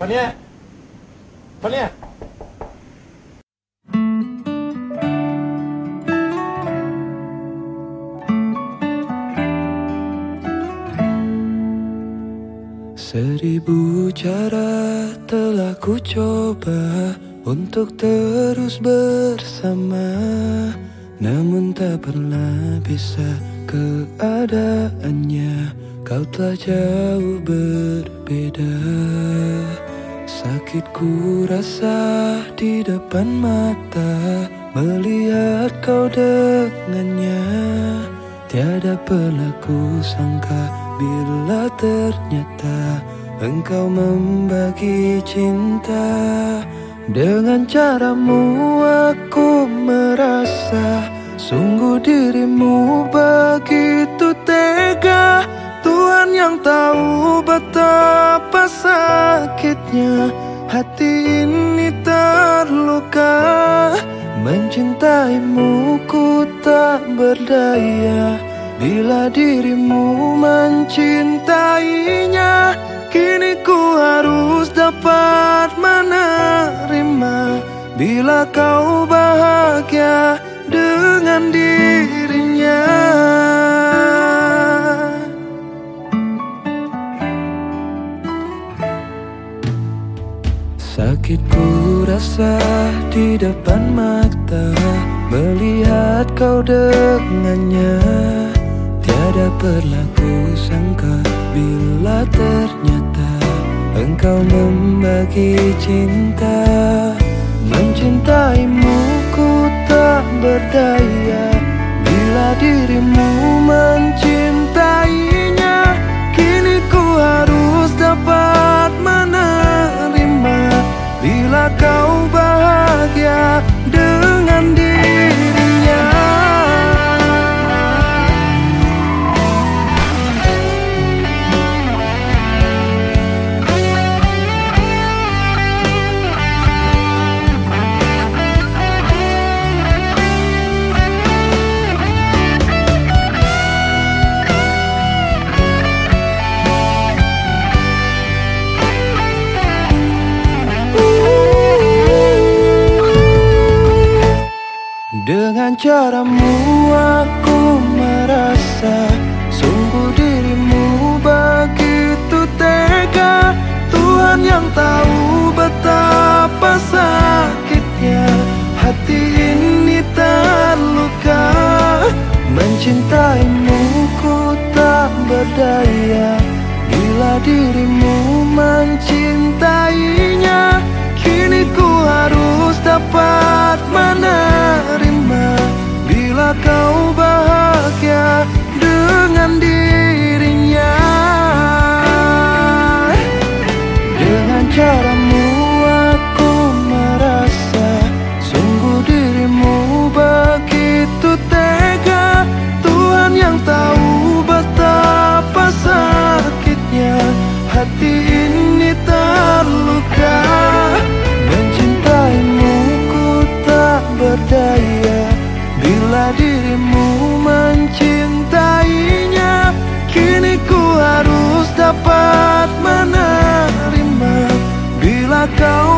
Fania? Fania? Seribu cara telah ku coba untuk terus bersama Namun tak pernah bisa keadaannya Kau telah jauh berbeda. Sakit ku rasa di depan mata Melihat kau dengannya. Tiada pernah ku sangka bila ternyata Engkau membagi cinta. Dengan caramu aku merasa Sungguh dirimu sakitnya Hati ini terluka. Mencintaimu ku tak berdaya. Bila dirimu mencintainya Kini ku harus dapat menerima. Bila kau bahagia dengan dirinya Sakit ku rasa di depan mata Melihat kau dengannya. Tiada pernah ku sangka Bila ternyata Engkau membagi cinta. Mencintaimu ku tak berdaya Bila dirimu mencintainya Kini ku harus dapat kau Dengan caramu aku merasa Sungguh dirimu begitu tega. Tuhan yang tahu betapa sakitnya Hati ini terluka Mencintaimu ku tak berdaya. Bila dirimu mencintainya berdaya. Bila dirimu mencintainya Kini ku harus dapat menerima. Bila kau